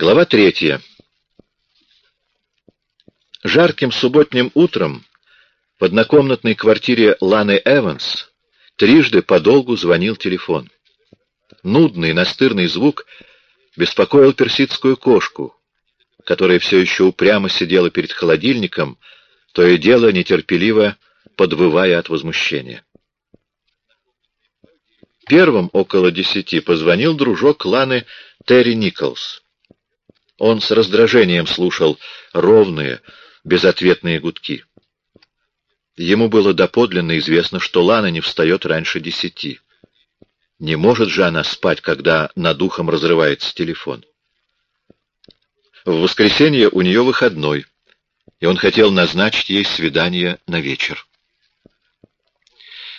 Глава третья. Жарким субботним утром в однокомнатной квартире Ланы Эванс трижды подолгу звонил телефон. Нудный, настырный звук беспокоил персидскую кошку, которая все еще упрямо сидела перед холодильником, то и дело нетерпеливо подвывая от возмущения. Первым около десяти позвонил дружок Ланы Терри Николс. Он с раздражением слушал ровные, безответные гудки. Ему было доподлинно известно, что Лана не встает раньше десяти. Не может же она спать, когда над ухом разрывается телефон. В воскресенье у нее выходной, и он хотел назначить ей свидание на вечер.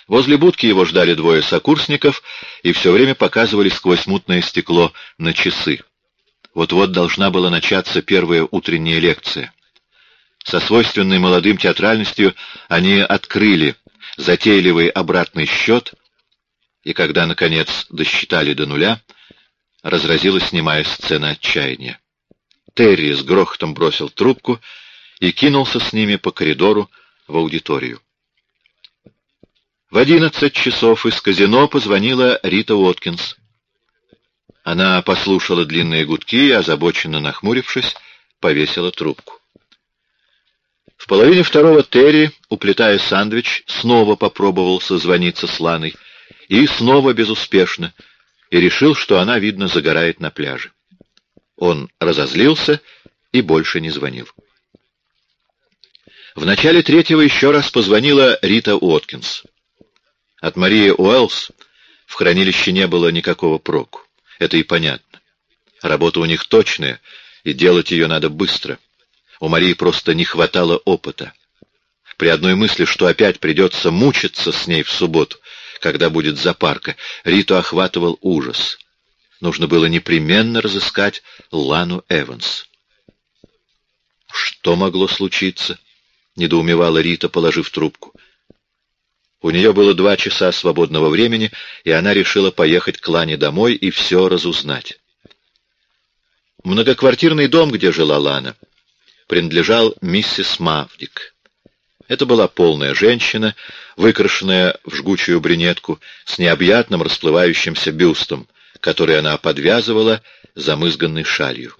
Возле будки его ждали двое сокурсников и все время показывали сквозь мутное стекло на часы. Вот-вот должна была начаться первая утренняя лекция. Со свойственной молодым театральностью они открыли затейливый обратный счет, и когда, наконец, досчитали до нуля, разразилась немая сцена отчаяния. Терри с грохотом бросил трубку и кинулся с ними по коридору в аудиторию. В одиннадцать часов из казино позвонила Рита Уоткинс. Она послушала длинные гудки и, озабоченно нахмурившись, повесила трубку. В половине второго Терри, уплетая сандвич, снова попробовал созвониться с Ланой, и снова безуспешно, и решил, что она, видно, загорает на пляже. Он разозлился и больше не звонил. В начале третьего еще раз позвонила Рита Уоткинс. От Марии Уэллс в хранилище не было никакого проку. Это и понятно. Работа у них точная, и делать ее надо быстро. У Марии просто не хватало опыта. При одной мысли, что опять придется мучиться с ней в субботу, когда будет запарка, Риту охватывал ужас. Нужно было непременно разыскать Лану Эванс. «Что могло случиться?» — недоумевала Рита, положив трубку. У нее было два часа свободного времени, и она решила поехать к Лане домой и все разузнать. Многоквартирный дом, где жила Лана, принадлежал миссис Мавдик. Это была полная женщина, выкрашенная в жгучую брюнетку, с необъятным расплывающимся бюстом, который она подвязывала замызганной шалью.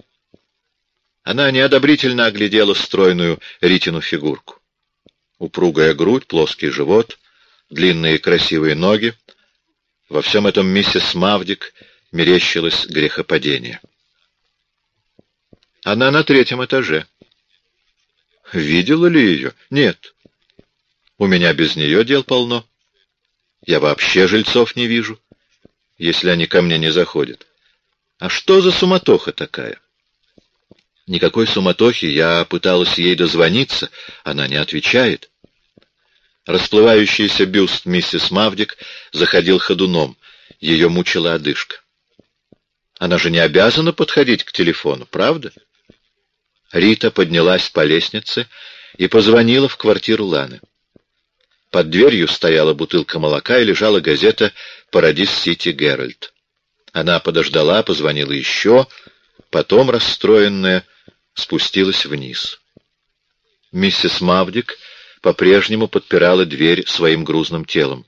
Она неодобрительно оглядела стройную Ритину фигурку. Упругая грудь, плоский живот, длинные красивые ноги. Во всем этом миссис Мавдик мерещилось грехопадение. Она на третьем этаже. Видела ли ее? Нет. У меня без нее дел полно. Я вообще жильцов не вижу, если они ко мне не заходят. А что за суматоха такая? Никакой суматохи, я пыталась ей дозвониться, она не отвечает. Расплывающийся бюст миссис Мавдик заходил ходуном, ее мучила одышка. Она же не обязана подходить к телефону, правда? — Рита поднялась по лестнице и позвонила в квартиру Ланы. Под дверью стояла бутылка молока и лежала газета «Парадис Сити Геральт». Она подождала, позвонила еще, потом, расстроенная, спустилась вниз. Миссис Мавдик по-прежнему подпирала дверь своим грузным телом.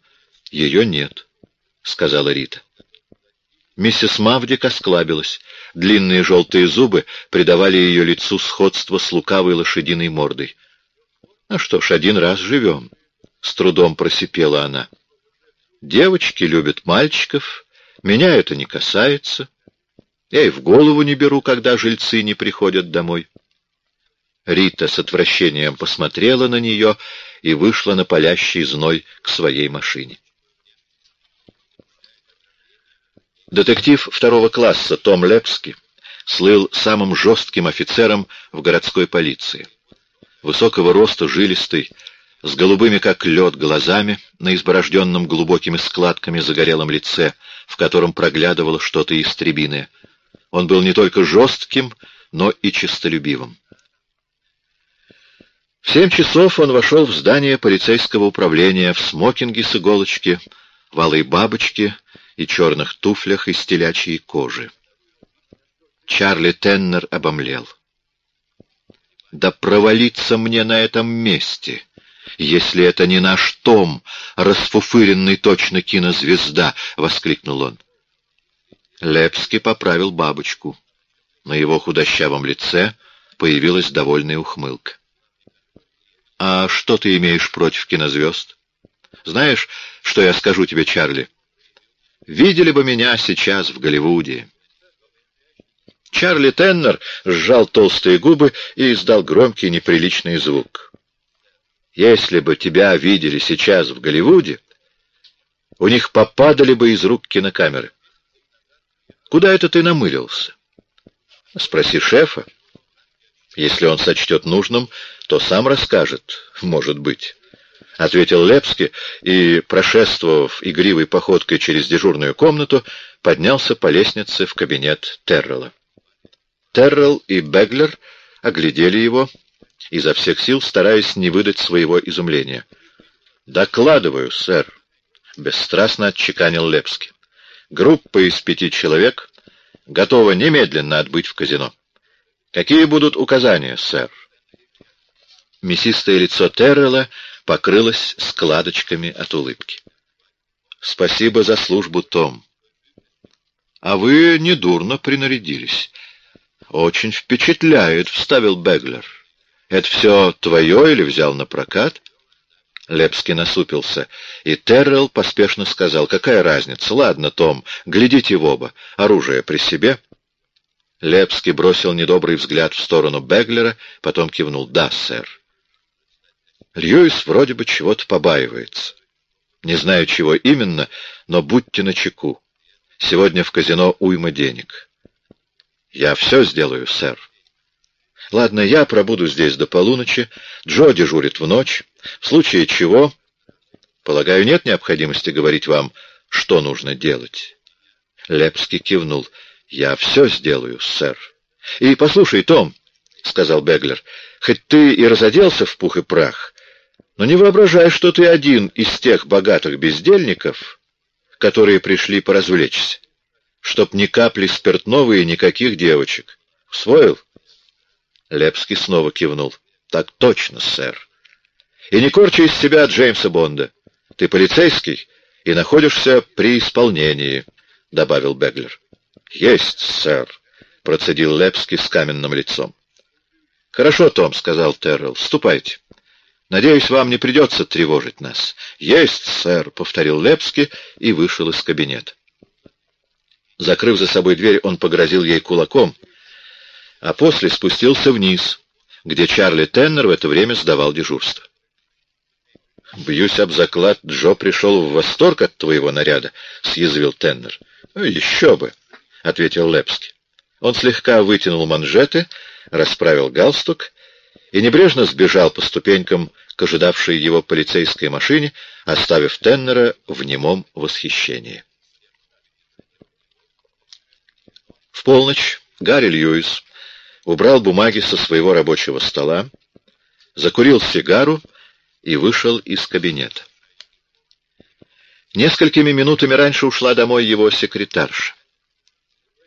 «Ее нет», — сказала Рита. Миссис Мавдик осклабилась. Длинные желтые зубы придавали ее лицу сходство с лукавой лошадиной мордой. «Ну что ж, один раз живем», — с трудом просипела она. «Девочки любят мальчиков, меня это не касается. Я и в голову не беру, когда жильцы не приходят домой». Рита с отвращением посмотрела на нее и вышла на палящий зной к своей машине. Детектив второго класса Том Лепски слыл самым жестким офицером в городской полиции. Высокого роста, жилистый, с голубыми как лед глазами на изборожденном глубокими складками загорелом лице, в котором проглядывало что-то истребиное. Он был не только жестким, но и честолюбивым. В семь часов он вошел в здание полицейского управления в смокинге с иголочки, в алой бабочке и черных туфлях из телячьей кожи. Чарли Теннер обомлел. «Да провалиться мне на этом месте!» «Если это не наш Том, расфуфыренный точно кинозвезда!» — воскликнул он. Лепский поправил бабочку. На его худощавом лице появилась довольная ухмылка. «А что ты имеешь против кинозвезд? Знаешь, что я скажу тебе, Чарли? Видели бы меня сейчас в Голливуде!» Чарли Теннер сжал толстые губы и издал громкий неприличный звук. Если бы тебя видели сейчас в Голливуде, у них попадали бы из рук кинокамеры. Куда это ты намылился? Спроси шефа. Если он сочтет нужным, то сам расскажет, может быть. — ответил Лепски и, прошествовав игривой походкой через дежурную комнату, поднялся по лестнице в кабинет Террелла. Террелл и Беглер оглядели его, изо всех сил стараясь не выдать своего изумления. «Докладываю, сэр», — бесстрастно отчеканил Лепский. «Группа из пяти человек готова немедленно отбыть в казино. Какие будут указания, сэр?» Мясистое лицо Террелла покрылось складочками от улыбки. «Спасибо за службу, Том. А вы недурно принарядились». «Очень впечатляет», — вставил Беглер. Это все твое или взял на прокат?» Лепский насупился, и Террелл поспешно сказал, «Какая разница? Ладно, Том, глядите в оба. Оружие при себе?» Лепский бросил недобрый взгляд в сторону Беглера, потом кивнул, «Да, сэр». Льюис вроде бы чего-то побаивается. Не знаю, чего именно, но будьте начеку. Сегодня в казино уйма денег. Я все сделаю, сэр. Ладно, я пробуду здесь до полуночи, Джо дежурит в ночь, в случае чего... Полагаю, нет необходимости говорить вам, что нужно делать. Лепский кивнул. «Я все сделаю, сэр». «И послушай, Том», — сказал Беглер, — «хоть ты и разоделся в пух и прах, но не воображай, что ты один из тех богатых бездельников, которые пришли поразвлечься, чтоб ни капли спиртного и никаких девочек. Усвоил?» Лепский снова кивнул. «Так точно, сэр. И не корчи из себя Джеймса Бонда. Ты полицейский и находишься при исполнении», — добавил Беглер. «Есть, сэр», — процедил Лепский с каменным лицом. «Хорошо, Том», — сказал Террелл. «Ступайте. Надеюсь, вам не придется тревожить нас». «Есть, сэр», — повторил Лепский и вышел из кабинета. Закрыв за собой дверь, он погрозил ей кулаком — а после спустился вниз, где Чарли Теннер в это время сдавал дежурство. «Бьюсь об заклад, Джо пришел в восторг от твоего наряда», — съязвил Теннер. «Ну, «Еще бы», — ответил Лепский. Он слегка вытянул манжеты, расправил галстук и небрежно сбежал по ступенькам к ожидавшей его полицейской машине, оставив Теннера в немом восхищении. В полночь Гарри Льюис убрал бумаги со своего рабочего стола, закурил сигару и вышел из кабинета. Несколькими минутами раньше ушла домой его секретарша.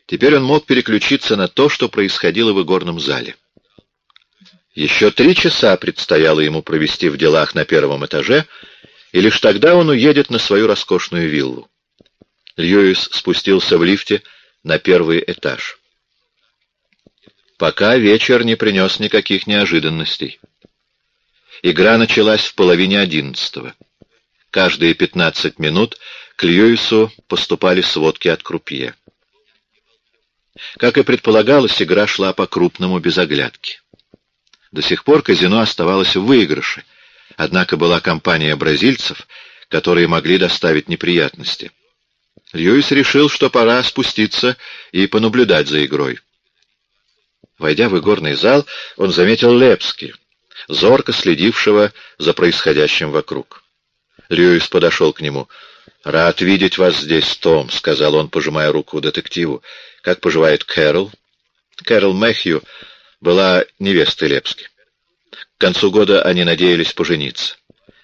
Теперь он мог переключиться на то, что происходило в игорном зале. Еще три часа предстояло ему провести в делах на первом этаже, и лишь тогда он уедет на свою роскошную виллу. Льюис спустился в лифте на первый этаж пока вечер не принес никаких неожиданностей. Игра началась в половине одиннадцатого. Каждые пятнадцать минут к Льюису поступали сводки от крупье. Как и предполагалось, игра шла по-крупному без оглядки. До сих пор казино оставалось в выигрыше, однако была компания бразильцев, которые могли доставить неприятности. Льюис решил, что пора спуститься и понаблюдать за игрой. Войдя в игорный зал, он заметил Лепски, зорко следившего за происходящим вокруг. Льюис подошел к нему. «Рад видеть вас здесь, Том», — сказал он, пожимая руку детективу. «Как поживает Кэрол?» Кэрол Мэхью была невестой Лепски. К концу года они надеялись пожениться.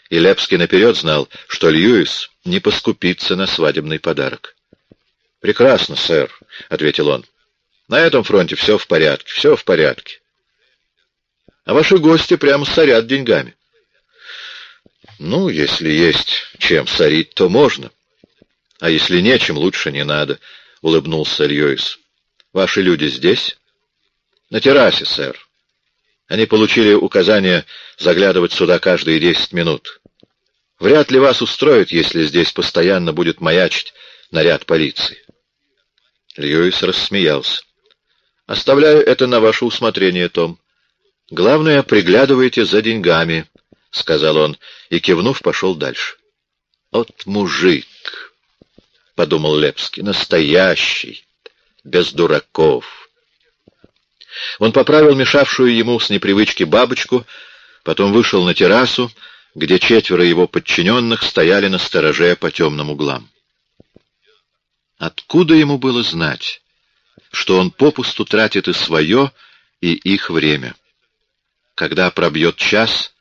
И Лепский наперед знал, что Льюис не поскупится на свадебный подарок. «Прекрасно, сэр», — ответил он. На этом фронте все в порядке, все в порядке. А ваши гости прямо сорят деньгами. Ну, если есть чем сорить, то можно. А если нечем, лучше не надо, — улыбнулся Льюис. Ваши люди здесь? На террасе, сэр. Они получили указание заглядывать сюда каждые десять минут. Вряд ли вас устроит, если здесь постоянно будет маячить наряд полиции. Льюис рассмеялся. Оставляю это на ваше усмотрение, Том. Главное, приглядывайте за деньгами, — сказал он, и, кивнув, пошел дальше. «От мужик!» — подумал Лепский. «Настоящий, без дураков!» Он поправил мешавшую ему с непривычки бабочку, потом вышел на террасу, где четверо его подчиненных стояли на стороже по темным углам. Откуда ему было знать, что он попусту тратит и свое, и их время? Когда пробьет час,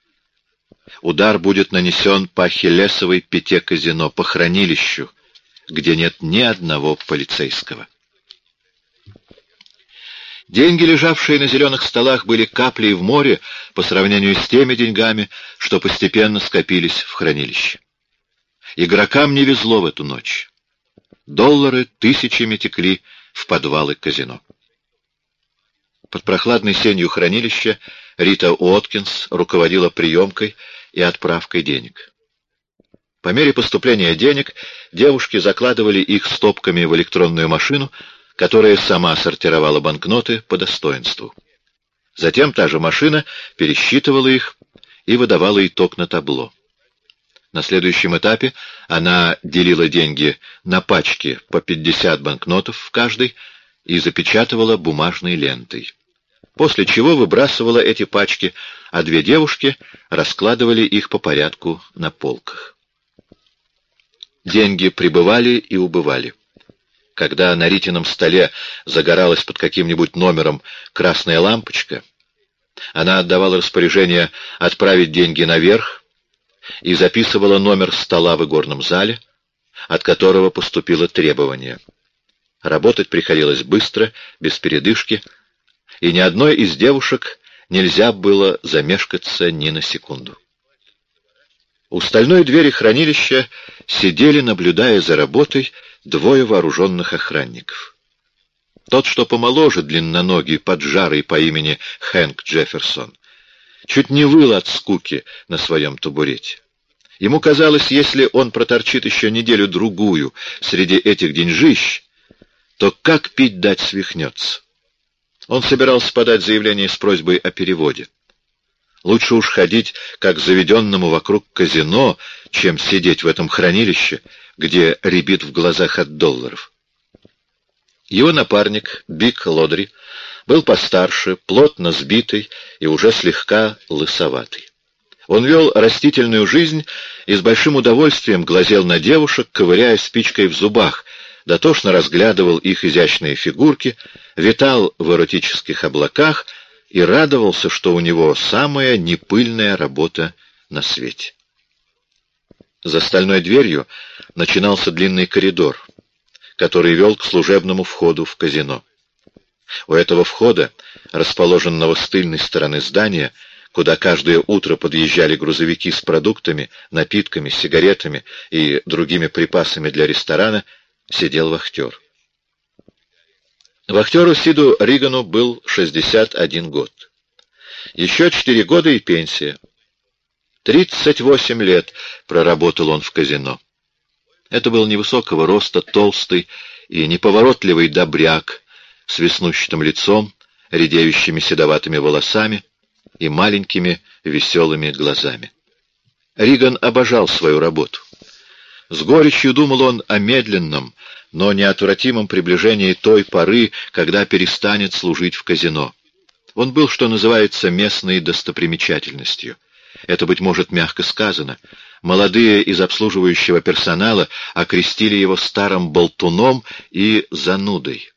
удар будет нанесен по Ахиллесовой пяте казино, по хранилищу, где нет ни одного полицейского. Деньги, лежавшие на зеленых столах, были каплей в море по сравнению с теми деньгами, что постепенно скопились в хранилище. Игрокам не везло в эту ночь. Доллары тысячами текли в подвалы казино. Под прохладной сенью хранилища Рита Уоткинс руководила приемкой и отправкой денег. По мере поступления денег девушки закладывали их стопками в электронную машину, которая сама сортировала банкноты по достоинству. Затем та же машина пересчитывала их и выдавала итог на табло. На следующем этапе она делила деньги на пачки по 50 банкнотов в каждой и запечатывала бумажной лентой. После чего выбрасывала эти пачки, а две девушки раскладывали их по порядку на полках. Деньги прибывали и убывали. Когда на Ритином столе загоралась под каким-нибудь номером красная лампочка, она отдавала распоряжение отправить деньги наверх и записывала номер стола в игорном зале, от которого поступило требование. Работать приходилось быстро, без передышки, и ни одной из девушек нельзя было замешкаться ни на секунду. У стальной двери хранилища сидели, наблюдая за работой, двое вооруженных охранников. Тот, что помоложе, длинноногий, поджарый по имени Хэнк Джефферсон, чуть не выл от скуки на своем табурете. Ему казалось, если он проторчит еще неделю-другую среди этих деньжищ, то как пить дать свихнется. Он собирался подать заявление с просьбой о переводе. Лучше уж ходить, как заведенному вокруг казино, чем сидеть в этом хранилище, где рябит в глазах от долларов. Его напарник, Биг Лодри, был постарше, плотно сбитый и уже слегка лысоватый. Он вел растительную жизнь и с большим удовольствием глазел на девушек, ковыряя спичкой в зубах, дотошно разглядывал их изящные фигурки, витал в эротических облаках — и радовался, что у него самая непыльная работа на свете. За стальной дверью начинался длинный коридор, который вел к служебному входу в казино. У этого входа, расположенного с тыльной стороны здания, куда каждое утро подъезжали грузовики с продуктами, напитками, сигаретами и другими припасами для ресторана, сидел вахтер. Вахтеру Сиду Ригану был 61 год. Еще четыре года и пенсия. 38 лет проработал он в казино. Это был невысокого роста, толстый и неповоротливый добряк с веснущатым лицом, редеющими седоватыми волосами и маленькими веселыми глазами. Риган обожал свою работу. С горечью думал он о медленном, но неотвратимом приближении той поры, когда перестанет служить в казино. Он был, что называется, местной достопримечательностью. Это, быть может, мягко сказано. Молодые из обслуживающего персонала окрестили его старым болтуном и занудой.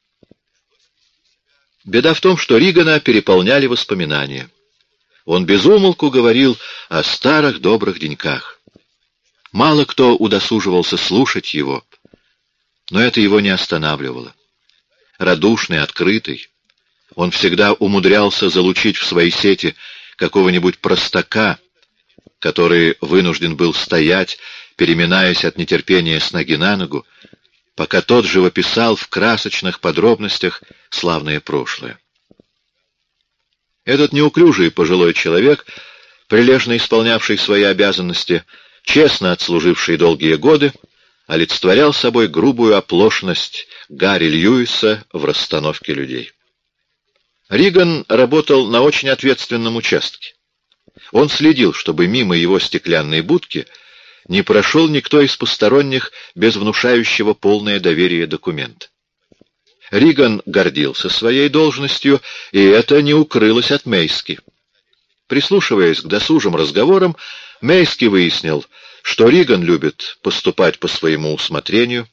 Беда в том, что Ригана переполняли воспоминания. Он безумолку говорил о старых добрых деньках. Мало кто удосуживался слушать его, но это его не останавливало. радушный, открытый. Он всегда умудрялся залучить в свои сети какого-нибудь простака, который вынужден был стоять, переминаясь от нетерпения с ноги на ногу, пока тот живописал в красочных подробностях славное прошлое. Этот неуклюжий пожилой человек, прилежно исполнявший свои обязанности, честно отслуживший долгие годы, олицетворял собой грубую оплошность Гарри Льюиса в расстановке людей. Риган работал на очень ответственном участке. Он следил, чтобы мимо его стеклянной будки не прошел никто из посторонних без внушающего полное доверие документа. Риган гордился своей должностью, и это не укрылось от Мейски. Прислушиваясь к досужим разговорам, Мейски выяснил, что Риган любит поступать по своему усмотрению.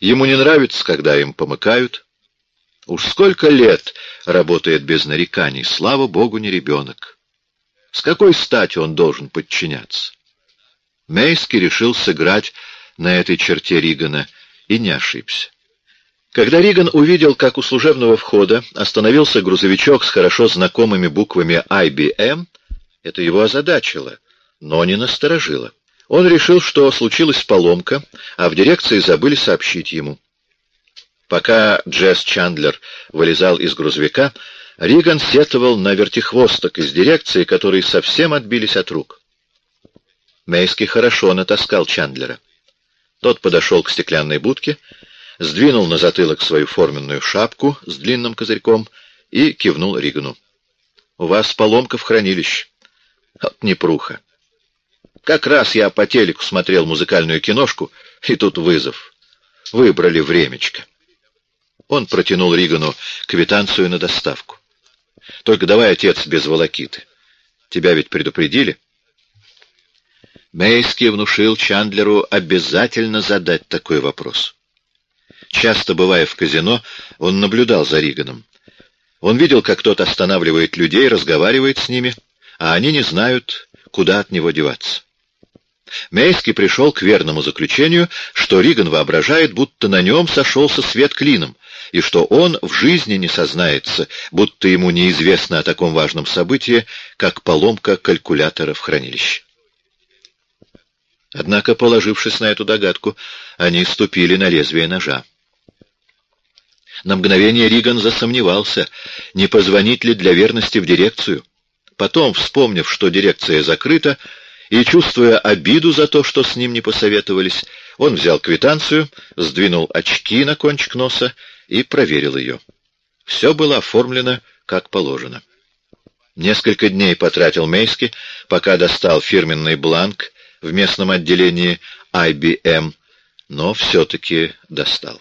Ему не нравится, когда им помыкают. Уж сколько лет работает без нареканий, слава богу, не ребенок. С какой стати он должен подчиняться? Мейски решил сыграть на этой черте Ригана и не ошибся. Когда Риган увидел, как у служебного входа остановился грузовичок с хорошо знакомыми буквами IBM, это его озадачило, но не насторожило. Он решил, что случилась поломка, а в дирекции забыли сообщить ему. Пока Джесс Чандлер вылезал из грузовика, Риган сетовал на вертихвосток из дирекции, которые совсем отбились от рук. Мейский хорошо натаскал Чандлера. Тот подошел к стеклянной будке, сдвинул на затылок свою форменную шапку с длинным козырьком и кивнул Ригану. — У вас поломка в хранилище. От непруха. Как раз я по телеку смотрел музыкальную киношку, и тут вызов. Выбрали времечко. Он протянул Ригану квитанцию на доставку. — Только давай, отец, без волокиты. Тебя ведь предупредили? Мейский внушил Чандлеру обязательно задать такой вопрос. Часто бывая в казино, он наблюдал за Риганом. Он видел, как тот останавливает людей, разговаривает с ними, а они не знают, куда от него деваться. Мейский пришел к верному заключению, что Риган воображает, будто на нем сошелся свет клином, и что он в жизни не сознается, будто ему неизвестно о таком важном событии, как поломка калькулятора в хранилище. Однако, положившись на эту догадку, они ступили на лезвие ножа. На мгновение Риган засомневался, не позвонить ли для верности в дирекцию. Потом, вспомнив, что дирекция закрыта, и, чувствуя обиду за то, что с ним не посоветовались, он взял квитанцию, сдвинул очки на кончик носа и проверил ее. Все было оформлено как положено. Несколько дней потратил Мейски, пока достал фирменный бланк в местном отделении IBM, но все-таки достал.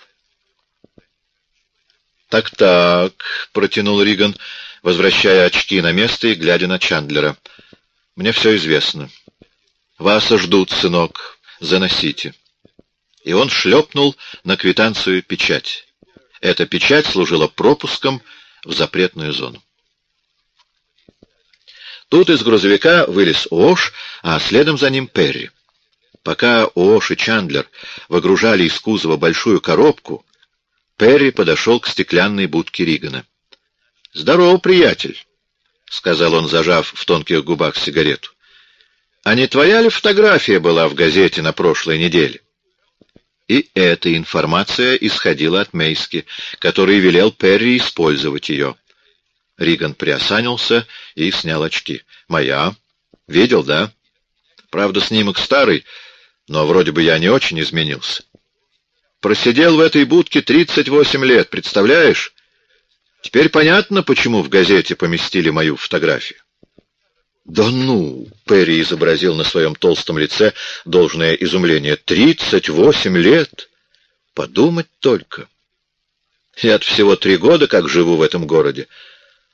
«Так-так», — протянул Риган, возвращая очки на место и глядя на Чандлера. «Мне все известно. Вас ждут, сынок. Заносите». И он шлепнул на квитанцию печать. Эта печать служила пропуском в запретную зону. Тут из грузовика вылез Ош, а следом за ним Перри. Пока Ош и Чандлер выгружали из кузова большую коробку, Перри подошел к стеклянной будке Ригана. — Здорово, приятель, — сказал он, зажав в тонких губах сигарету. — А не твоя ли фотография была в газете на прошлой неделе? И эта информация исходила от Мейски, который велел Перри использовать ее. Риган приосанился и снял очки. «Моя. Видел, да? Правда, снимок старый, но вроде бы я не очень изменился. Просидел в этой будке 38 лет, представляешь? Теперь понятно, почему в газете поместили мою фотографию. «Да ну!» — Перри изобразил на своем толстом лице должное изумление. «Тридцать восемь лет! Подумать только! Я от всего три года как живу в этом городе,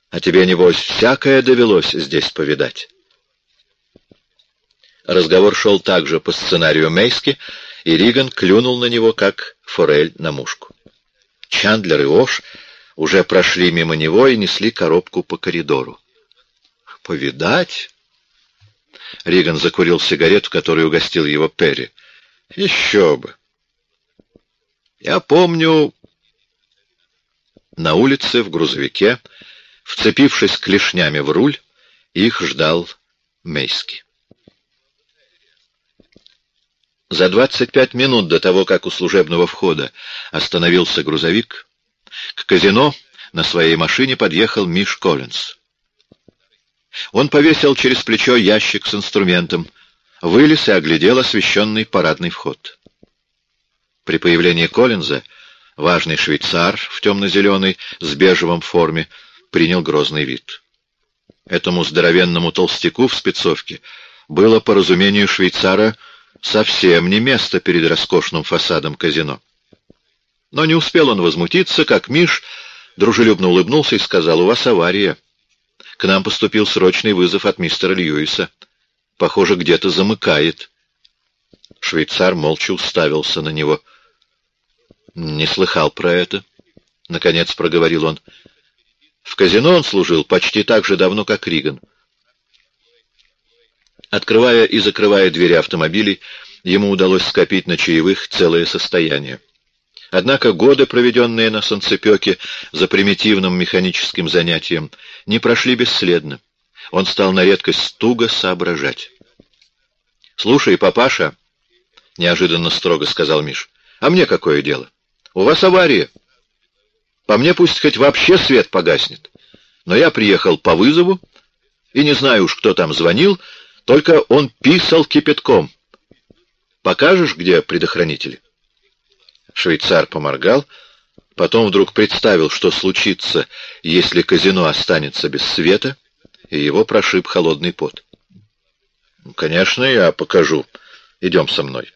а тебе, небось, всякое довелось здесь повидать». Разговор шел также по сценарию Мейски, и Риган клюнул на него, как форель на мушку. Чандлер и Ош уже прошли мимо него и несли коробку по коридору. «Повидать?» Риган закурил сигарету, которую угостил его Перри. «Еще бы!» «Я помню, На улице, в грузовике, вцепившись клешнями в руль, их ждал Мейски. За 25 минут до того, как у служебного входа остановился грузовик, к казино на своей машине подъехал Миш Коллинз. Он повесил через плечо ящик с инструментом, вылез и оглядел освещенный парадный вход. При появлении Коллинза важный швейцар в темно-зеленой с бежевом форме принял грозный вид. Этому здоровенному толстяку в спецовке было, по разумению швейцара, совсем не место перед роскошным фасадом казино. Но не успел он возмутиться, как Миш дружелюбно улыбнулся и сказал, «У вас авария. К нам поступил срочный вызов от мистера Льюиса. Похоже, где-то замыкает». Швейцар молча уставился на него. «Не слыхал про это», — наконец проговорил он. «В казино он служил почти так же давно, как Риган. Открывая и закрывая двери автомобилей, ему удалось скопить на чаевых целое состояние. Однако годы, проведенные на солнцепеке за примитивным механическим занятием, не прошли бесследно. Он стал на редкость туго соображать. «Слушай, папаша», — неожиданно строго сказал Миш, — «а мне какое дело? У вас авария. По мне пусть хоть вообще свет погаснет. Но я приехал по вызову, и не знаю уж, кто там звонил, только он писал кипятком. Покажешь, где предохранители?» Швейцар поморгал, потом вдруг представил, что случится, если казино останется без света, и его прошиб холодный пот. «Конечно, я покажу. Идем со мной».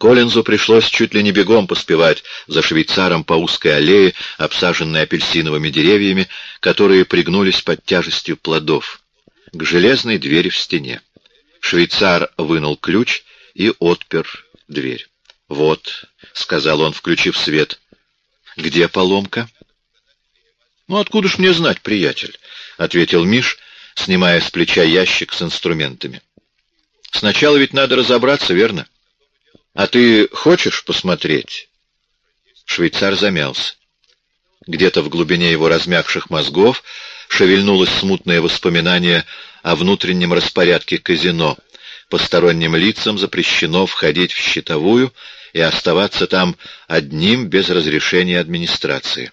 Коллинзу пришлось чуть ли не бегом поспевать за швейцаром по узкой аллее, обсаженной апельсиновыми деревьями, которые пригнулись под тяжестью плодов к железной двери в стене. Швейцар вынул ключ и отпер дверь. «Вот», — сказал он, включив свет. «Где поломка?» «Ну, откуда ж мне знать, приятель?» — ответил Миш, снимая с плеча ящик с инструментами. «Сначала ведь надо разобраться, верно? А ты хочешь посмотреть?» Швейцар замялся. Где-то в глубине его размягших мозгов шевельнулось смутное воспоминание о внутреннем распорядке казино. Посторонним лицам запрещено входить в щитовую и оставаться там одним без разрешения администрации.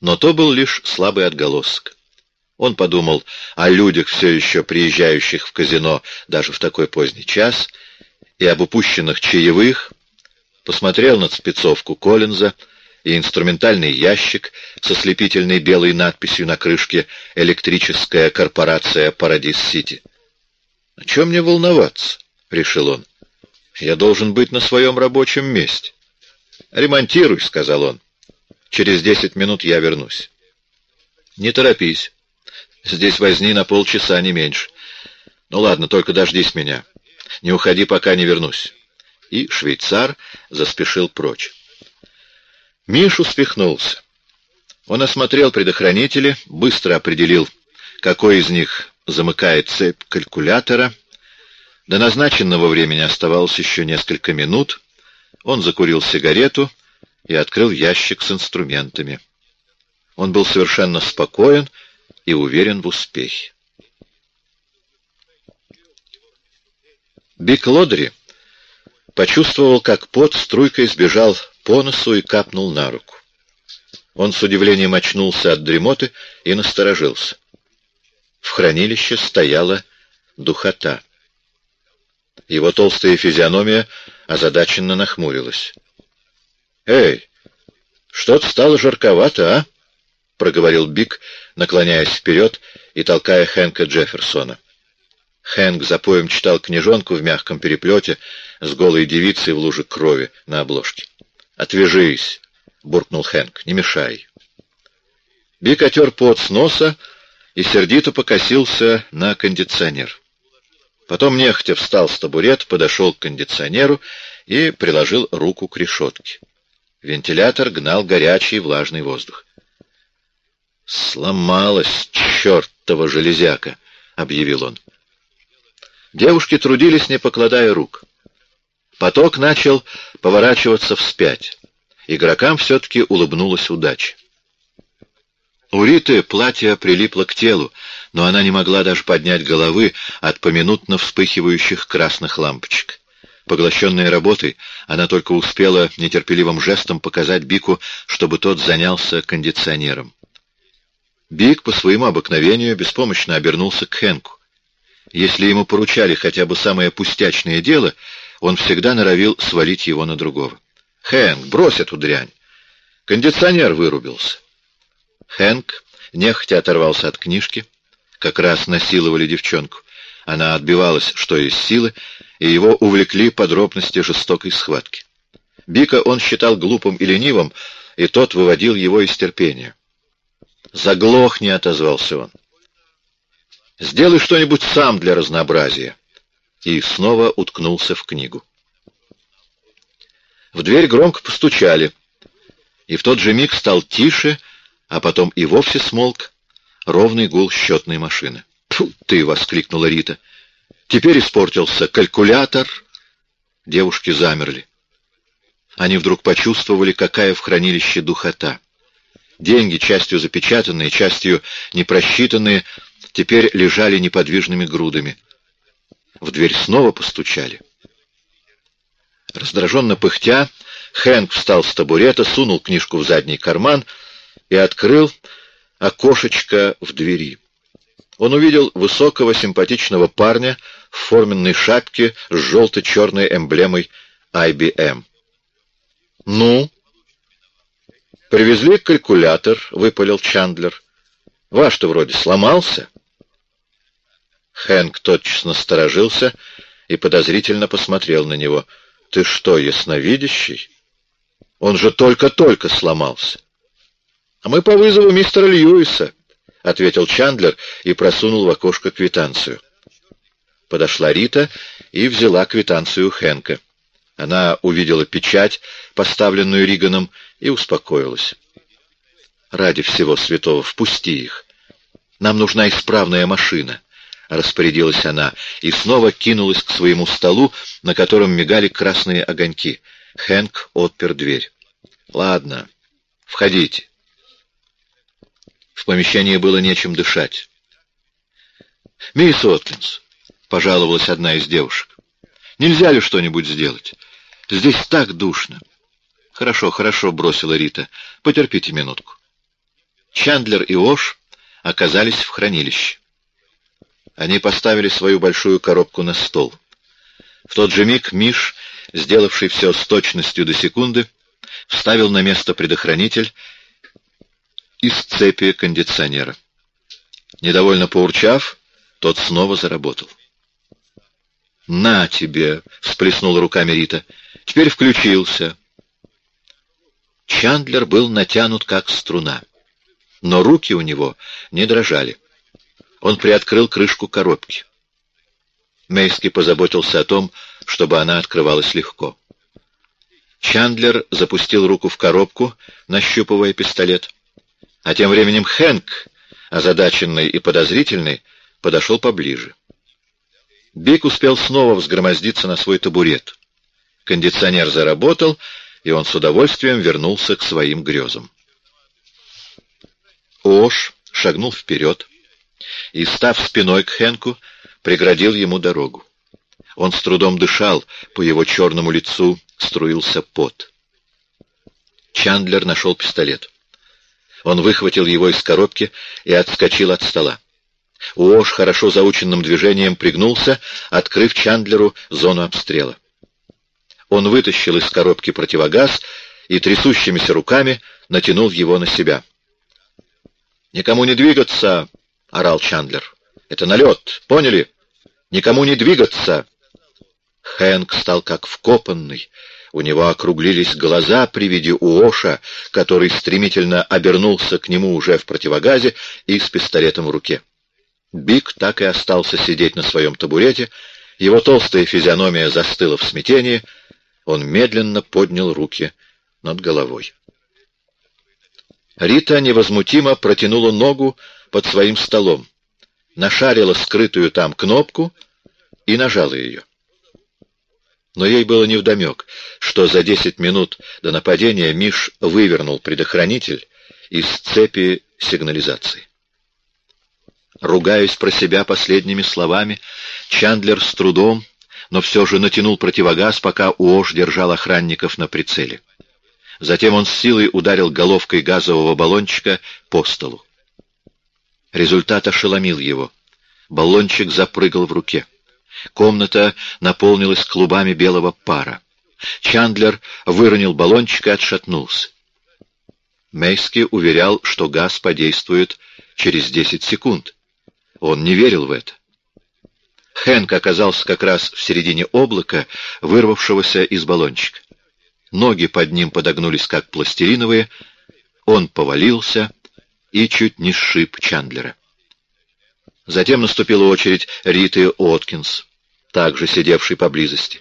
Но то был лишь слабый отголосок. Он подумал о людях, все еще приезжающих в казино даже в такой поздний час, и об упущенных чаевых, посмотрел на спецовку Коллинза, и инструментальный ящик со слепительной белой надписью на крышке «Электрическая корпорация Парадис-Сити». «О чем мне волноваться?» — решил он. «Я должен быть на своем рабочем месте». «Ремонтируй», — сказал он. «Через десять минут я вернусь». «Не торопись. Здесь возни на полчаса, не меньше. Ну ладно, только дождись меня. Не уходи, пока не вернусь». И швейцар заспешил прочь. Миш успехнулся. Он осмотрел предохранители, быстро определил, какой из них замыкает цепь калькулятора. До назначенного времени оставалось еще несколько минут. Он закурил сигарету и открыл ящик с инструментами. Он был совершенно спокоен и уверен в успехе. Бик Лодри почувствовал, как пот струйкой сбежал по носу и капнул на руку. Он с удивлением очнулся от дремоты и насторожился. В хранилище стояла духота. Его толстая физиономия озадаченно нахмурилась. «Эй, что-то стало жарковато, а?» — проговорил Бик, наклоняясь вперед и толкая Хэнка Джефферсона. Хэнк за поем читал книжонку в мягком переплете с голой девицей в луже крови на обложке. «Отвяжись!» — буркнул Хэнк. «Не мешай!» Бик отер пот с носа и сердито покосился на кондиционер. Потом нехотя встал с табурет, подошел к кондиционеру и приложил руку к решетке. Вентилятор гнал горячий влажный воздух. «Сломалась чертова железяка!» — объявил он. Девушки трудились, не покладая рук. Поток начал поворачиваться вспять. Игрокам все-таки улыбнулась удача. У Риты платье прилипло к телу, но она не могла даже поднять головы от поминутно вспыхивающих красных лампочек. Поглощенная работой, она только успела нетерпеливым жестом показать Бику, чтобы тот занялся кондиционером. Бик по своему обыкновению беспомощно обернулся к Хенку. Если ему поручали хотя бы самое пустячное дело, он всегда норовил свалить его на другого. «Хэнк, брось эту дрянь!» Кондиционер вырубился. Хэнк нехотя оторвался от книжки. Как раз насиловали девчонку. Она отбивалась, что из силы, и его увлекли подробности жестокой схватки. Бика он считал глупым и ленивым, и тот выводил его из терпения. «Заглохни!» — отозвался он. «Сделай что-нибудь сам для разнообразия!» И снова уткнулся в книгу. В дверь громко постучали, и в тот же миг стал тише, а потом и вовсе смолк ровный гул счетной машины. «Фу ты!» — воскликнула Рита. «Теперь испортился калькулятор». Девушки замерли. Они вдруг почувствовали, какая в хранилище духота. Деньги, частью запечатанные, частью непросчитанные, теперь лежали неподвижными грудами. В дверь снова постучали. Раздраженно пыхтя, Хэнк встал с табурета, сунул книжку в задний карман — и открыл окошечко в двери. Он увидел высокого симпатичного парня в форменной шапке с желто-черной эмблемой IBM. «Ну?» «Привезли калькулятор», — выпалил Чандлер. «Ваш-то вроде сломался». Хэнк тотчас насторожился и подозрительно посмотрел на него. «Ты что, ясновидящий? Он же только-только сломался». «А мы по вызову мистера Льюиса», — ответил Чандлер и просунул в окошко квитанцию. Подошла Рита и взяла квитанцию Хэнка. Она увидела печать, поставленную Риганом, и успокоилась. «Ради всего святого, впусти их. Нам нужна исправная машина», — распорядилась она, и снова кинулась к своему столу, на котором мигали красные огоньки. Хэнк отпер дверь. «Ладно, входите». В помещении было нечем дышать. «Мисс Откинс», — пожаловалась одна из девушек, — «нельзя ли что-нибудь сделать? Здесь так душно». «Хорошо, хорошо», — бросила Рита. «Потерпите минутку». Чандлер и Ош оказались в хранилище. Они поставили свою большую коробку на стол. В тот же миг Миш, сделавший все с точностью до секунды, вставил на место предохранитель из цепи кондиционера. Недовольно поурчав, тот снова заработал. «На тебе!» — всплеснула руками Рита. «Теперь включился». Чандлер был натянут как струна, но руки у него не дрожали. Он приоткрыл крышку коробки. Мейски позаботился о том, чтобы она открывалась легко. Чандлер запустил руку в коробку, нащупывая пистолет. А тем временем Хэнк, озадаченный и подозрительный, подошел поближе. Бик успел снова взгромоздиться на свой табурет. Кондиционер заработал, и он с удовольствием вернулся к своим грезам. Ош шагнул вперед и, став спиной к Хэнку, преградил ему дорогу. Он с трудом дышал, по его черному лицу струился пот. Чандлер нашел пистолет. Он выхватил его из коробки и отскочил от стола. Уош хорошо заученным движением пригнулся, открыв Чандлеру зону обстрела. Он вытащил из коробки противогаз и трясущимися руками натянул его на себя. «Никому не двигаться!» — орал Чандлер. «Это налет, поняли? Никому не двигаться!» Хэнк стал как вкопанный, у него округлились глаза при виде Уоша, который стремительно обернулся к нему уже в противогазе и с пистолетом в руке. Бик так и остался сидеть на своем табурете, его толстая физиономия застыла в смятении, он медленно поднял руки над головой. Рита невозмутимо протянула ногу под своим столом, нашарила скрытую там кнопку и нажала ее. Но ей было невдомек, что за десять минут до нападения Миш вывернул предохранитель из цепи сигнализации. Ругаясь про себя последними словами, Чандлер с трудом, но все же натянул противогаз, пока Уош держал охранников на прицеле. Затем он с силой ударил головкой газового баллончика по столу. Результат ошеломил его. Баллончик запрыгал в руке. Комната наполнилась клубами белого пара. Чандлер выронил баллончик и отшатнулся. Мейски уверял, что газ подействует через десять секунд. Он не верил в это. Хэнк оказался как раз в середине облака, вырвавшегося из баллончика. Ноги под ним подогнулись, как пластилиновые. Он повалился и чуть не сшиб Чандлера. Затем наступила очередь Риты Откинс, также сидевшей поблизости.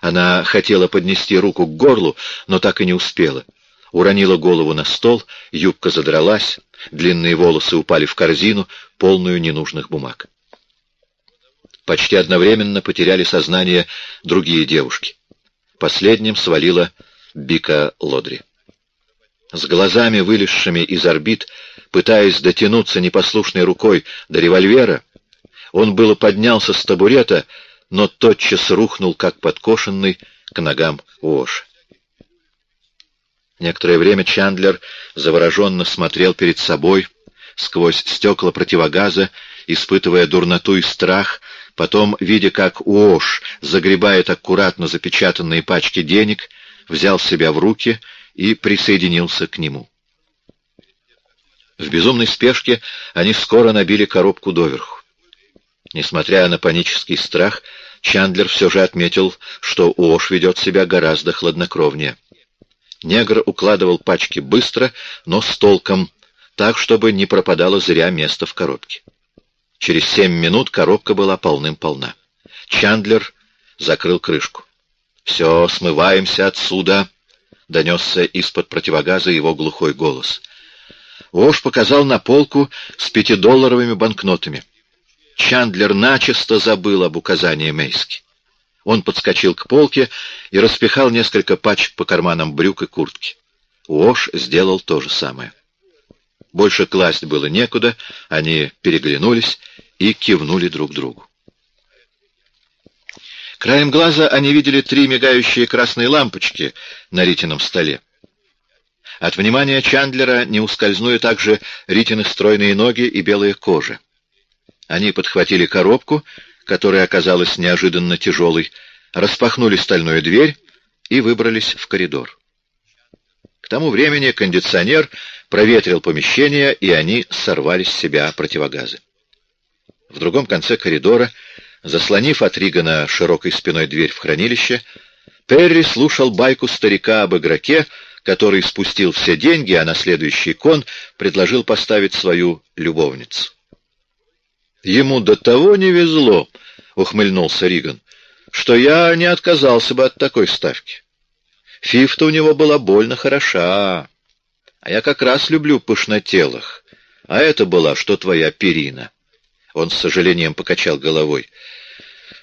Она хотела поднести руку к горлу, но так и не успела. Уронила голову на стол, юбка задралась, длинные волосы упали в корзину, полную ненужных бумаг. Почти одновременно потеряли сознание другие девушки. Последним свалила Бика Лодри. С глазами, вылезшими из орбит, пытаясь дотянуться непослушной рукой до револьвера, он было поднялся с табурета, но тотчас рухнул, как подкошенный, к ногам Уоша. Некоторое время Чандлер завороженно смотрел перед собой, сквозь стекла противогаза, испытывая дурноту и страх, потом, видя, как Уош загребает аккуратно запечатанные пачки денег, взял себя в руки и присоединился к нему. В безумной спешке они скоро набили коробку доверху. Несмотря на панический страх, Чандлер все же отметил, что Уош ведет себя гораздо хладнокровнее. Негр укладывал пачки быстро, но с толком, так, чтобы не пропадало зря место в коробке. Через семь минут коробка была полным-полна. Чандлер закрыл крышку. «Все, смываемся отсюда», — донесся из-под противогаза его глухой голос. Вош показал на полку с пятидолларовыми банкнотами. Чандлер начисто забыл об указании Мейски. Он подскочил к полке и распихал несколько пачек по карманам брюк и куртки. Уош сделал то же самое. Больше класть было некуда, они переглянулись и кивнули друг другу. Краем глаза они видели три мигающие красные лампочки на Ритином столе. От внимания Чандлера не ускользнули также Ритины стройные ноги и белая кожа. Они подхватили коробку, которая оказалась неожиданно тяжелой, распахнули стальную дверь и выбрались в коридор. К тому времени кондиционер проветрил помещение, и они сорвали с себя противогазы. В другом конце коридора Заслонив от Ригана широкой спиной дверь в хранилище, Перри слушал байку старика об игроке, который спустил все деньги, а на следующий кон предложил поставить свою любовницу. «Ему до того не везло», — ухмыльнулся Риган, — «что я не отказался бы от такой ставки. Фифта у него была больно хороша, а я как раз люблю пышнотелых, а это была что твоя перина». Он с сожалением покачал головой.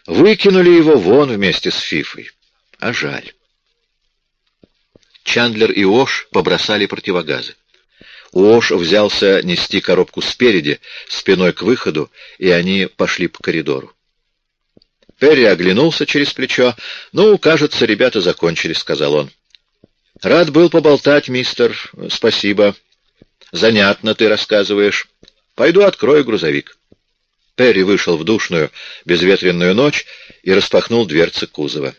Выкинули его вон вместе с Фифой. А жаль. Чандлер и Ош побросали противогазы. Уош взялся нести коробку спереди, спиной к выходу, и они пошли по коридору. Перри оглянулся через плечо. «Ну, кажется, ребята закончили», — сказал он. «Рад был поболтать, мистер. Спасибо. Занятно ты рассказываешь. Пойду открою грузовик». Перри вышел в душную, безветренную ночь и распахнул дверцы кузова.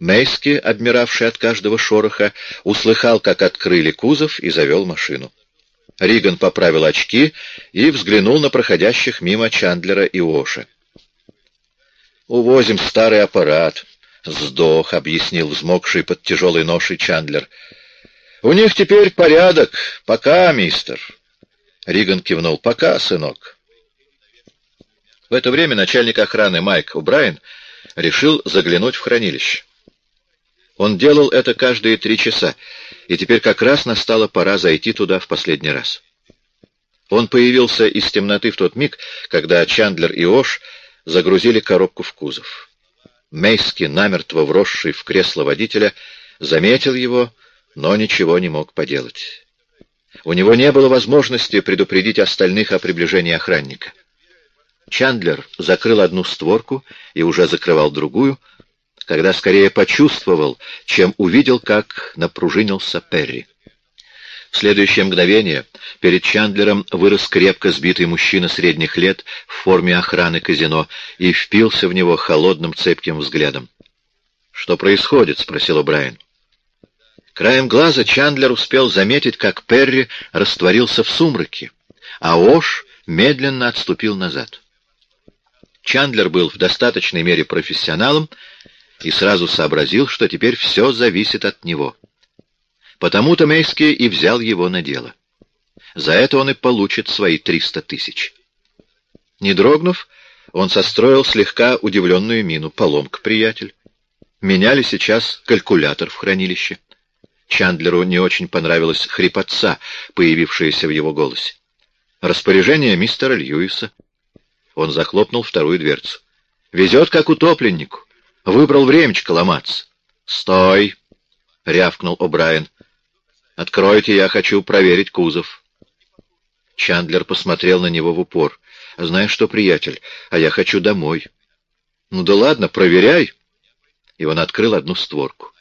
Мейски, обмиравший от каждого шороха, услыхал, как открыли кузов и завел машину. Риган поправил очки и взглянул на проходящих мимо Чандлера и Оша. «Увозим старый аппарат», — сдох, — объяснил взмокший под тяжелой ношей Чандлер. «У них теперь порядок. Пока, мистер». Риган кивнул. «Пока, сынок». В это время начальник охраны Майк Убрайен решил заглянуть в хранилище. Он делал это каждые три часа, и теперь как раз настала пора зайти туда в последний раз. Он появился из темноты в тот миг, когда Чандлер и Ош загрузили коробку в кузов. Мейски, намертво вросший в кресло водителя, заметил его, но ничего не мог поделать. У него не было возможности предупредить остальных о приближении охранника. Чандлер закрыл одну створку и уже закрывал другую, когда скорее почувствовал, чем увидел, как напружинился Перри. В следующее мгновение перед Чандлером вырос крепко сбитый мужчина средних лет в форме охраны казино и впился в него холодным цепким взглядом. «Что происходит?» — спросил Брайан. Краем глаза Чандлер успел заметить, как Перри растворился в сумраке, а Ош медленно отступил назад. Чандлер был в достаточной мере профессионалом и сразу сообразил, что теперь все зависит от него. Потому-то Мейский и взял его на дело. За это он и получит свои триста тысяч. Не дрогнув, он состроил слегка удивленную мину. Поломка, приятель. Меняли сейчас калькулятор в хранилище. Чандлеру не очень понравилась хрипотца, появившаяся в его голосе. Распоряжение мистера Льюиса. Он захлопнул вторую дверцу. «Везет, как утопленнику. Выбрал времечко ломаться». «Стой!» — рявкнул О'Брайен. «Откройте, я хочу проверить кузов». Чандлер посмотрел на него в упор. «Знаешь что, приятель, а я хочу домой». «Ну да ладно, проверяй». И он открыл одну створку.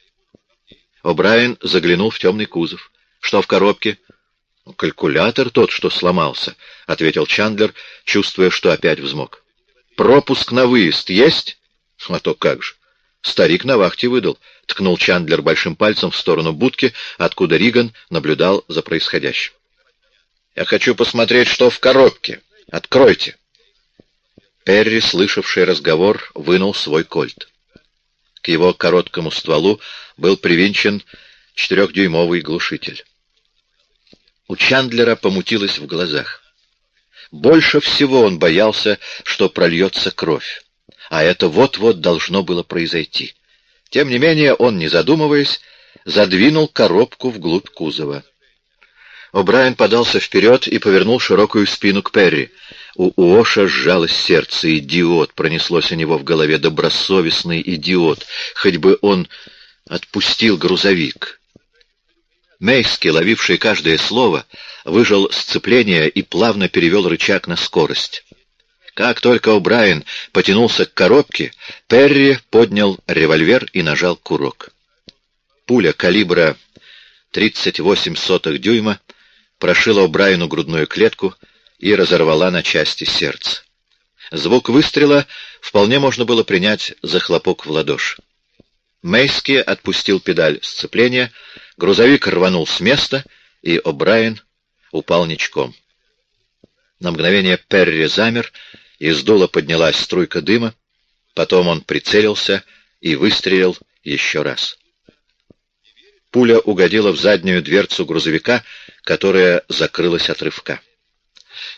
О'Брайен заглянул в темный кузов. «Что в коробке?» «Калькулятор тот, что сломался», — ответил Чандлер, чувствуя, что опять взмок. «Пропуск на выезд есть?» «А то как же. Старик на вахте выдал», — ткнул Чандлер большим пальцем в сторону будки, откуда Риган наблюдал за происходящим. «Я хочу посмотреть, что в коробке. Откройте». Перри, слышавший разговор, вынул свой кольт. К его короткому стволу был привинчен четырехдюймовый глушитель. У Чандлера помутилось в глазах. Больше всего он боялся, что прольется кровь, а это вот-вот должно было произойти. Тем не менее он, не задумываясь, задвинул коробку вглубь кузова. О'Брайен подался вперед и повернул широкую спину к Перри. У Уоша сжалось сердце. «Идиот!» — пронеслось у него в голове. «Добросовестный идиот! Хоть бы он отпустил грузовик!» Мейски, ловивший каждое слово, выжил сцепление и плавно перевел рычаг на скорость. Как только О'Брайен потянулся к коробке, Перри поднял револьвер и нажал курок. Пуля калибра 38 сотых дюйма прошила О'Брайену грудную клетку и разорвала на части сердце. Звук выстрела вполне можно было принять за хлопок в ладоши. Мейски отпустил педаль сцепления, грузовик рванул с места, и О'Брайен упал ничком. На мгновение Перри замер, из дула поднялась струйка дыма, потом он прицелился и выстрелил еще раз. Пуля угодила в заднюю дверцу грузовика, которая закрылась от рывка.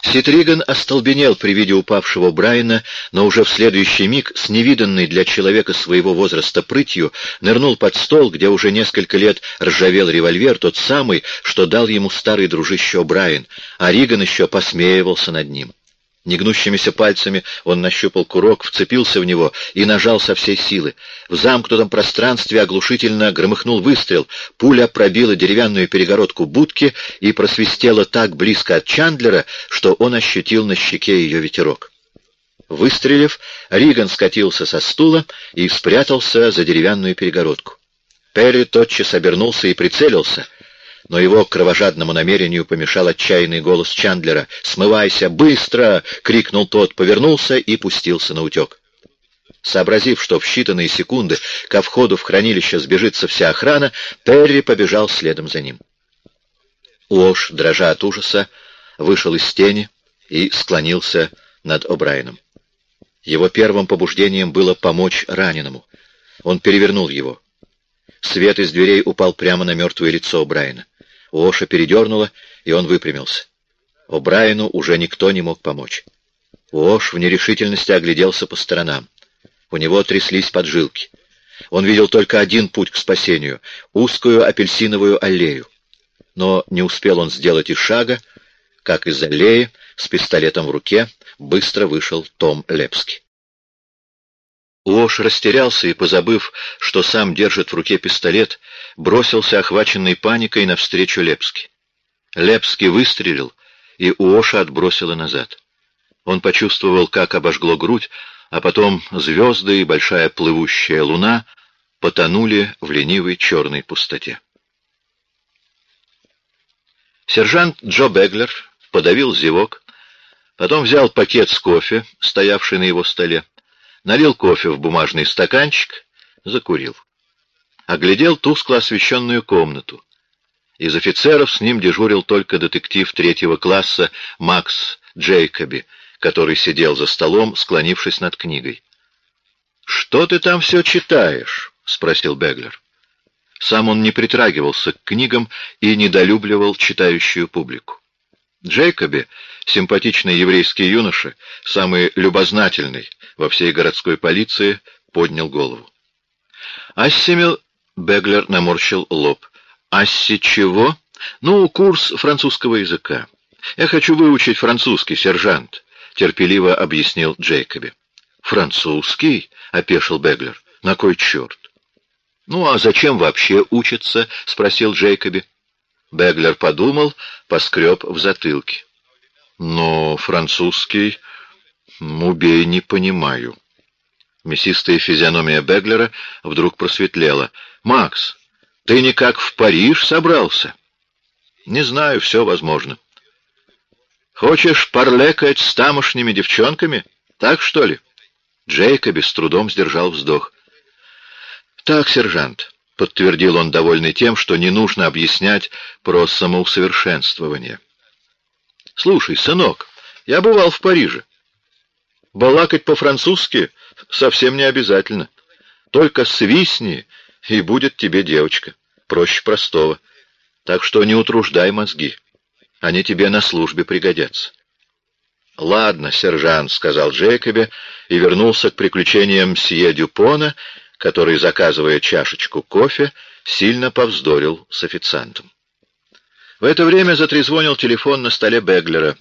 Ситриган остолбенел при виде упавшего Брайана, но уже в следующий миг, с невиданной для человека своего возраста прытью, нырнул под стол, где уже несколько лет ржавел револьвер, тот самый, что дал ему старый дружище Брайан, а Риган еще посмеивался над ним. Негнущимися пальцами он нащупал курок, вцепился в него и нажал со всей силы. В замкнутом пространстве оглушительно громыхнул выстрел. Пуля пробила деревянную перегородку будки и просвистела так близко от Чандлера, что он ощутил на щеке ее ветерок. Выстрелив, Риган скатился со стула и спрятался за деревянную перегородку. Перри тотчас обернулся и прицелился — но его кровожадному намерению помешал отчаянный голос Чандлера. «Смывайся! Быстро!» — крикнул тот, повернулся и пустился на утек. Сообразив, что в считанные секунды ко входу в хранилище сбежится вся охрана, Перри побежал следом за ним. Уош, дрожа от ужаса, вышел из тени и склонился над О'Брайеном. Его первым побуждением было помочь раненому. Он перевернул его. Свет из дверей упал прямо на мертвое лицо Брайана. Оша передернула, и он выпрямился. О'Брайену уже никто не мог помочь. Ош в нерешительности огляделся по сторонам. У него тряслись поджилки. Он видел только один путь к спасению — узкую апельсиновую аллею. Но не успел он сделать и шага, как из аллеи с пистолетом в руке быстро вышел Том Лепский. Уош растерялся и, позабыв, что сам держит в руке пистолет, бросился, охваченный паникой, навстречу Лепски. Лепский выстрелил, и Уоша отбросило назад. Он почувствовал, как обожгло грудь, а потом звезды и большая плывущая луна потонули в ленивой черной пустоте. Сержант Джо Беглер подавил зевок, потом взял пакет с кофе, стоявший на его столе, налил кофе в бумажный стаканчик, закурил. Оглядел тускло освещенную комнату. Из офицеров с ним дежурил только детектив третьего класса Макс Джейкоби, который сидел за столом, склонившись над книгой. «Что ты там все читаешь?» — спросил Беглер. Сам он не притрагивался к книгам и недолюбливал читающую публику. Джейкоби, симпатичный еврейский юноша, самый любознательный во всей городской полиции, поднял голову. «Ассимил...» — Беглер наморщил лоб. «Асси чего?» «Ну, курс французского языка. Я хочу выучить французский, сержант», — терпеливо объяснил Джейкоби. «Французский?» — опешил Беглер. «На кой черт?» «Ну, а зачем вообще учиться?» — спросил Джейкоби. Беглер подумал, поскреб в затылке. «Но французский... убей, не понимаю». Мясистая физиономия Беглера вдруг просветлела. «Макс, ты никак в Париж собрался?» «Не знаю, все возможно». «Хочешь парлекать с тамошними девчонками? Так, что ли?» Джейкоби с трудом сдержал вздох. «Так, сержант», — подтвердил он, довольный тем, что не нужно объяснять про самоусовершенствование. «Слушай, сынок, я бывал в Париже. Балакать по-французски совсем не обязательно. Только свистни, и будет тебе девочка. Проще простого. Так что не утруждай мозги. Они тебе на службе пригодятся». «Ладно, сержант», — сказал Джейкобе и вернулся к приключениям Сье Дюпона, — который, заказывая чашечку кофе, сильно повздорил с официантом. В это время затрезвонил телефон на столе Беглера.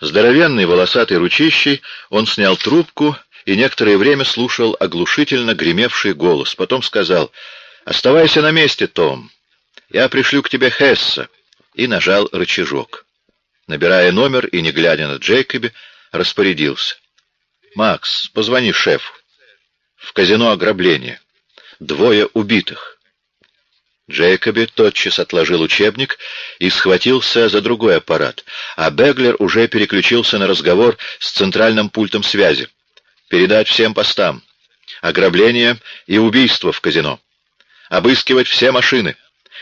Здоровенный волосатый ручищей он снял трубку и некоторое время слушал оглушительно гремевший голос. Потом сказал «Оставайся на месте, Том. Я пришлю к тебе Хесса» и нажал рычажок. Набирая номер и не глядя на Джейкоби, распорядился. «Макс, позвони шефу в казино ограбление. Двое убитых. Джейкоби тотчас отложил учебник и схватился за другой аппарат, а Беглер уже переключился на разговор с центральным пультом связи. Передать всем постам. Ограбление и убийство в казино. Обыскивать все машины.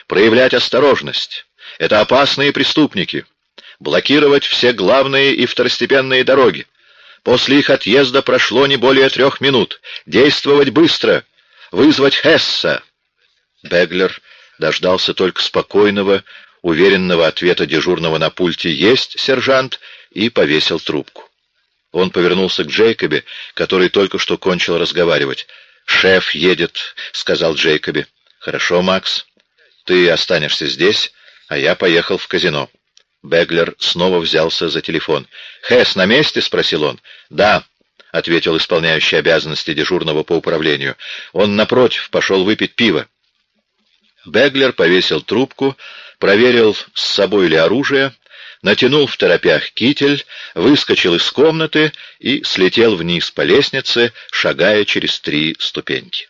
Проявлять осторожность. Это опасные преступники. Блокировать все главные и второстепенные дороги. После их отъезда прошло не более трех минут. Действовать быстро. Вызвать Хесса. Беглер дождался только спокойного, уверенного ответа дежурного на пульте «Есть, сержант!» и повесил трубку. Он повернулся к Джейкобе, который только что кончил разговаривать. «Шеф едет», — сказал Джейкобе. «Хорошо, Макс. Ты останешься здесь, а я поехал в казино». Беглер снова взялся за телефон. «Хэс на месте?» — спросил он. «Да», — ответил исполняющий обязанности дежурного по управлению. «Он, напротив, пошел выпить пиво». Беглер повесил трубку, проверил, с собой ли оружие, натянул в торопях китель, выскочил из комнаты и слетел вниз по лестнице, шагая через три ступеньки.